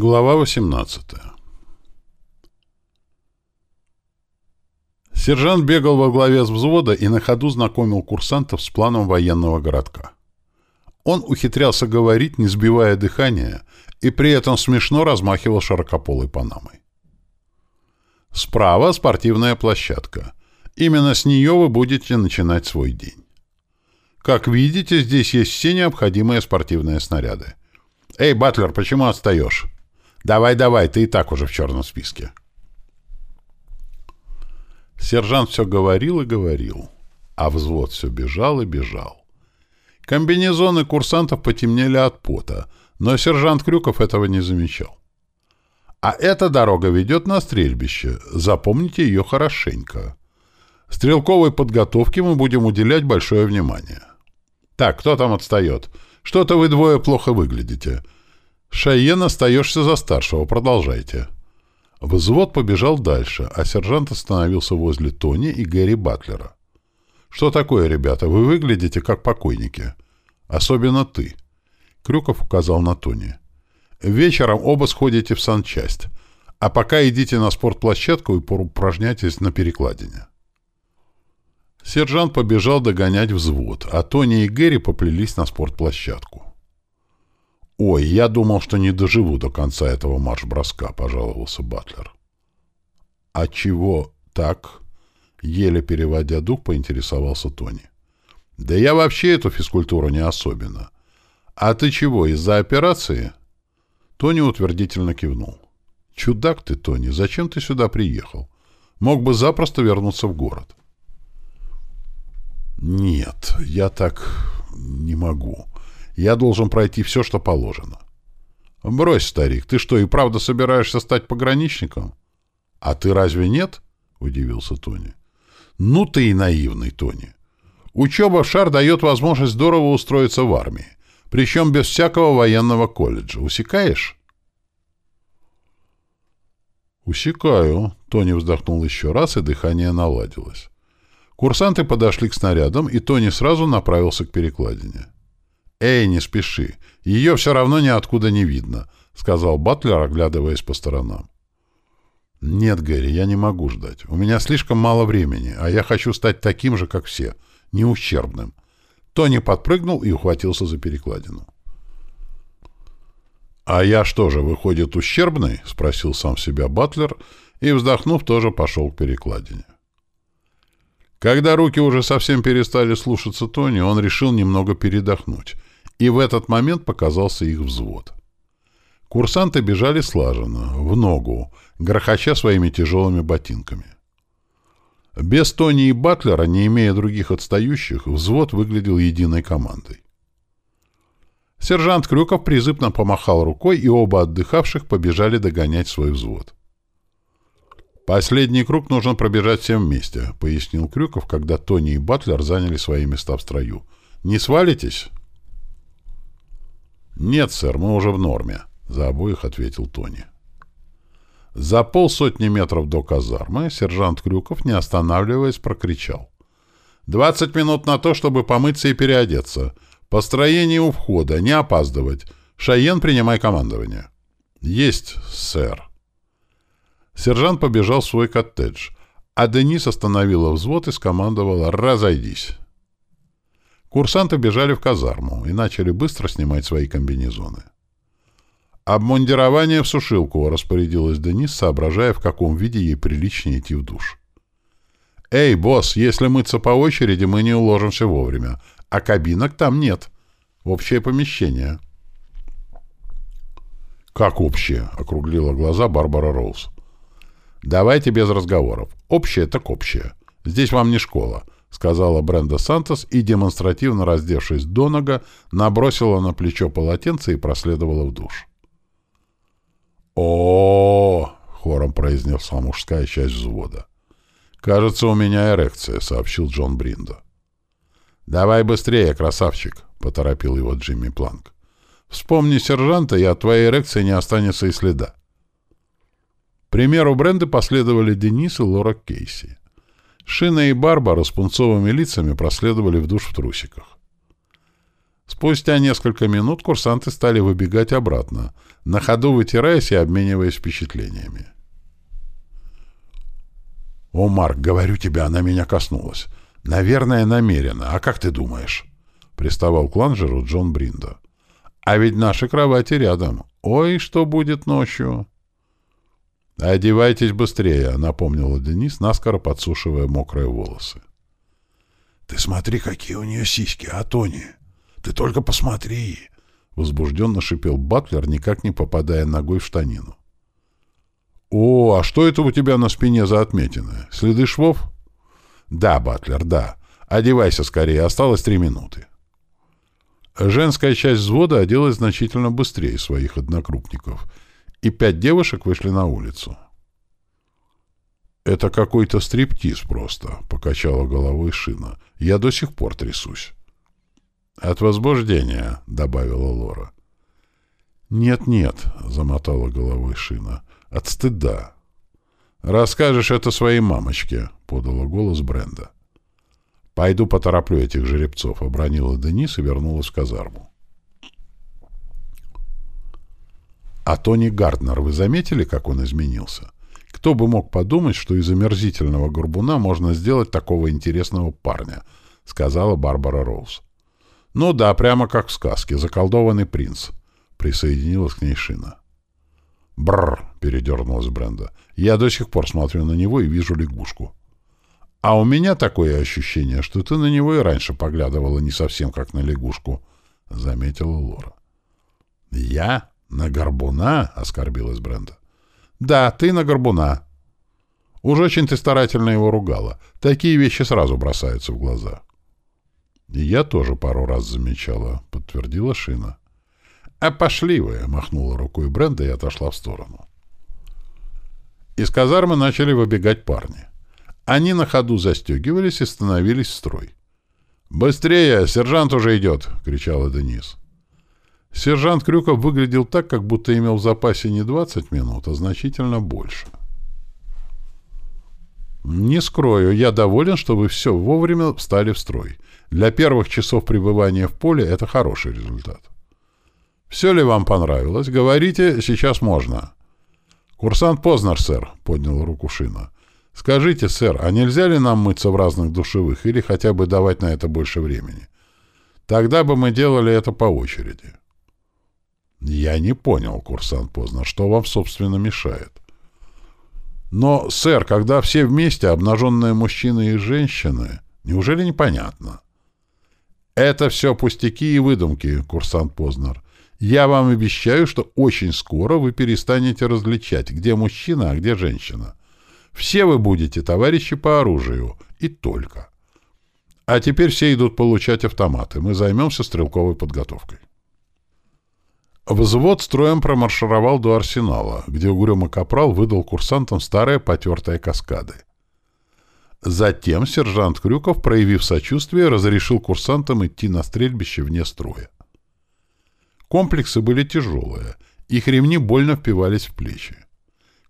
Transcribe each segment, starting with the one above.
Глава 18 Сержант бегал во главе с взвода и на ходу знакомил курсантов с планом военного городка. Он ухитрялся говорить, не сбивая дыхания, и при этом смешно размахивал широкополой панамой. Справа спортивная площадка. Именно с нее вы будете начинать свой день. Как видите, здесь есть все необходимые спортивные снаряды. «Эй, Батлер, почему отстаешь?» «Давай, давай, ты и так уже в черном списке». Сержант все говорил и говорил, а взвод все бежал и бежал. Комбинезоны курсантов потемнели от пота, но сержант Крюков этого не замечал. А эта дорога ведет на стрельбище, запомните ее хорошенько. Стрелковой подготовке мы будем уделять большое внимание. Так, кто там отстает? Что-то вы двое плохо выглядите. Шайен, остаешься за старшего, продолжайте. Взвод побежал дальше, а сержант остановился возле Тони и Гэри Батлера. «Что такое, ребята? Вы выглядите как покойники. Особенно ты». Крюков указал на Тони. «Вечером оба сходите в санчасть, а пока идите на спортплощадку и упражняйтесь на перекладине». Сержант побежал догонять взвод, а Тони и Гэри поплелись на спортплощадку. «Ой, я думал, что не доживу до конца этого марш-броска», — пожаловался Батлер. «А чего так?» — еле переводя дух, поинтересовался Тони. «Да я вообще эту физкультуру не особенно. А ты чего, из-за операции?» Тони утвердительно кивнул. «Чудак ты, Тони, зачем ты сюда приехал? Мог бы запросто вернуться в город». «Нет, я так не могу. Я должен пройти все, что положено. Брось, старик, ты что, и правда собираешься стать пограничником? А ты разве нет? Удивился Тони. Ну ты и наивный, Тони. Учеба в ШАР дает возможность здорово устроиться в армии, причем без всякого военного колледжа. Усекаешь? Усекаю. Тони вздохнул еще раз, и дыхание наладилось. Курсанты подошли к снарядам, и Тони сразу направился к перекладине. «Эй, не спеши. Ее все равно ниоткуда не видно», — сказал Батлер, оглядываясь по сторонам. «Нет, Гэри, я не могу ждать. У меня слишком мало времени, а я хочу стать таким же, как все, не ущербным». Тони подпрыгнул и ухватился за перекладину. «А я что же, выходит, ущербный?» — спросил сам себя Батлер и, вздохнув, тоже пошел к перекладине. Когда руки уже совсем перестали слушаться Тони, он решил немного передохнуть — и в этот момент показался их взвод. Курсанты бежали слаженно, в ногу, грохоча своими тяжелыми ботинками. Без Тони и Батлера, не имея других отстающих, взвод выглядел единой командой. Сержант Крюков призывно помахал рукой, и оба отдыхавших побежали догонять свой взвод. «Последний круг нужно пробежать всем вместе», — пояснил Крюков, когда Тони и Батлер заняли свои места в строю. «Не свалитесь?» «Нет, сэр, мы уже в норме», — за обоих ответил Тони. За полсотни метров до казармы сержант Крюков, не останавливаясь, прокричал. «Двадцать минут на то, чтобы помыться и переодеться. Построение у входа, не опаздывать. Шайен, принимай командование». «Есть, сэр». Сержант побежал в свой коттедж, а Денис остановила взвод и скомандовала «Разойдись». Курсанты бежали в казарму и начали быстро снимать свои комбинезоны. «Обмундирование в сушилку», — распорядилась Денис, соображая, в каком виде ей приличнее идти в душ. «Эй, босс, если мыться по очереди, мы не уложимся вовремя, а кабинок там нет. Общее помещение». «Как общее?» — округлила глаза Барбара Роуз. «Давайте без разговоров. Общее так общее. Здесь вам не школа. — сказала Бренда Сантос и, демонстративно раздевшись до нога, набросила на плечо полотенце и проследовала в душ. о, хором произнесла мужская часть взвода. «Кажется, у меня эрекция», — сообщил Джон Бриндо. «Давай быстрее, красавчик», — поторопил его Джимми Планк. «Вспомни сержанта, и от твоей эрекции не останется и следа». К примеру Бренды последовали Денис и Лора Кейси. Шина и Барбара с пунцовыми лицами проследовали в душ в трусиках. Спустя несколько минут курсанты стали выбегать обратно, на ходу вытираясь и обмениваясь впечатлениями. «О, Марк, говорю тебе, она меня коснулась. Наверное, намеренно. А как ты думаешь?» — приставал к ланжеру Джон Бринда. «А ведь наши кровати рядом. Ой, что будет ночью!» «Одевайтесь быстрее», — напомнила Денис, наскоро подсушивая мокрые волосы. «Ты смотри, какие у нее сиськи, а, Тони! Ты только посмотри!» Возбужденно шипел Батлер, никак не попадая ногой в штанину. «О, а что это у тебя на спине за отметины? Следы швов?» «Да, Батлер, да. Одевайся скорее, осталось три минуты». Женская часть взвода оделась значительно быстрее своих однокрупников, и пять девушек вышли на улицу. «Это какой-то стриптиз просто», — покачала головой Шина. «Я до сих пор трясусь». «От возбуждения», — добавила Лора. «Нет-нет», — замотала головой Шина. «От стыда». «Расскажешь это своей мамочке», — подала голос Бренда. «Пойду потороплю этих жеребцов», — обронила Денис и вернулась в казарму. «А Тони Гарднер, вы заметили, как он изменился?» Кто бы мог подумать, что из омерзительного горбуна можно сделать такого интересного парня, сказала Барбара Роуз. Ну да, прямо как в сказке, заколдованный принц, присоединилась к ней Шина. Бррр, передернулась Бренда. Я до сих пор смотрю на него и вижу лягушку. А у меня такое ощущение, что ты на него и раньше поглядывала не совсем как на лягушку, заметила Лора. Я? На горбуна? оскорбилась Бренда. «Да, ты на горбуна». Уж очень ты старательно его ругала. Такие вещи сразу бросаются в глаза. И я тоже пару раз замечала, — подтвердила Шина. «А пошли вы!» — махнула рукой Бренда и отошла в сторону. Из казармы начали выбегать парни. Они на ходу застегивались и становились в строй. «Быстрее! Сержант уже идет!» — кричала Денис. Сержант Крюков выглядел так, как будто имел в запасе не 20 минут, а значительно больше. «Не скрою, я доволен, что вы все вовремя встали в строй. Для первых часов пребывания в поле это хороший результат. Все ли вам понравилось? Говорите, сейчас можно». «Курсант Познер, сэр», — поднял руку Шина. «Скажите, сэр, а нельзя ли нам мыться в разных душевых или хотя бы давать на это больше времени? Тогда бы мы делали это по очереди». «Я не понял, курсант поздно, что вам, собственно, мешает?» «Но, сэр, когда все вместе, обнаженные мужчины и женщины, неужели непонятно?» «Это все пустяки и выдумки, курсант Познер. Я вам обещаю, что очень скоро вы перестанете различать, где мужчина, а где женщина. Все вы будете товарищи по оружию, и только. А теперь все идут получать автоматы. Мы займемся стрелковой подготовкой». Взвод строем промаршировал до арсенала, где угрюмый капрал выдал курсантам старые потертые каскады. Затем сержант Крюков, проявив сочувствие, разрешил курсантам идти на стрельбище вне строя. Комплексы были тяжелые, их ремни больно впивались в плечи.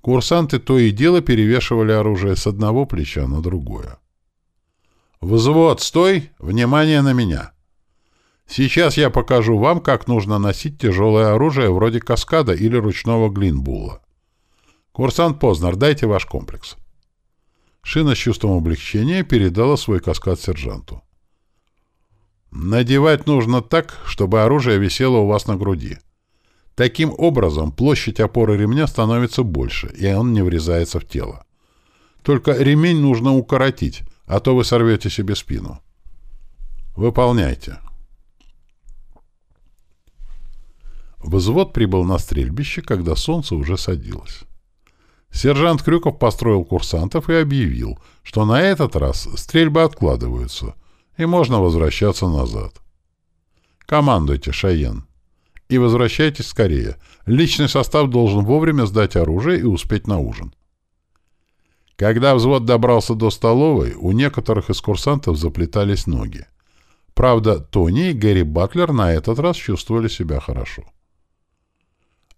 Курсанты то и дело перевешивали оружие с одного плеча на другое. «Взвод, стой! Внимание на меня!» Сейчас я покажу вам, как нужно носить тяжелое оружие вроде каскада или ручного глинбула. Курсант Познер, дайте ваш комплекс. Шина с чувством облегчения передала свой каскад сержанту. Надевать нужно так, чтобы оружие висело у вас на груди. Таким образом, площадь опоры ремня становится больше, и он не врезается в тело. Только ремень нужно укоротить, а то вы сорвете себе спину. Выполняйте. Взвод прибыл на стрельбище, когда солнце уже садилось. Сержант Крюков построил курсантов и объявил, что на этот раз стрельбы откладываются, и можно возвращаться назад. «Командуйте, Шайен. И возвращайтесь скорее. Личный состав должен вовремя сдать оружие и успеть на ужин». Когда взвод добрался до столовой, у некоторых из курсантов заплетались ноги. Правда, Тони и Гэри Батлер на этот раз чувствовали себя хорошо.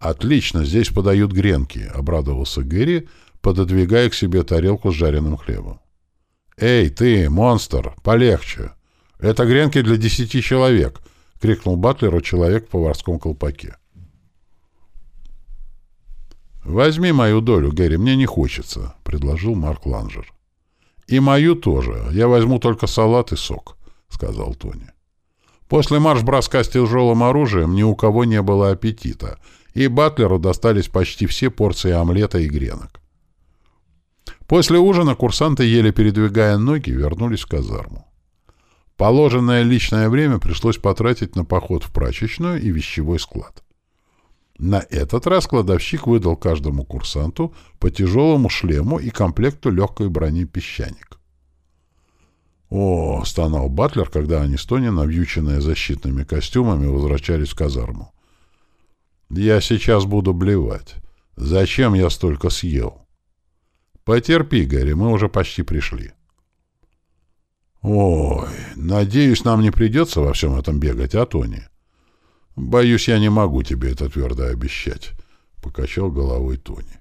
«Отлично, здесь подают гренки», — обрадовался Гэри, пододвигая к себе тарелку с жареным хлебом. «Эй, ты, монстр, полегче! Это гренки для десяти человек!» —— крикнул Батлеру человек в поварском колпаке. «Возьми мою долю, Гэри, мне не хочется», — предложил Марк Ланжер. «И мою тоже. Я возьму только салат и сок», — сказал Тони. После марш-броска с тяжелым оружием ни у кого не было аппетита, и Батлеру достались почти все порции омлета и гренок. После ужина курсанты, еле передвигая ноги, вернулись в казарму. Положенное личное время пришлось потратить на поход в прачечную и вещевой склад. На этот раз кладовщик выдал каждому курсанту по тяжелому шлему и комплекту легкой брони «Песчаник». «О!» — стонал Батлер, когда они с Тони, навьюченные защитными костюмами, возвращались в казарму. «Я сейчас буду блевать. Зачем я столько съел?» «Потерпи, Гарри, мы уже почти пришли». «Ой, надеюсь, нам не придется во всем этом бегать, а, Тони?» «Боюсь, я не могу тебе это твердо обещать», — покачал головой Тони.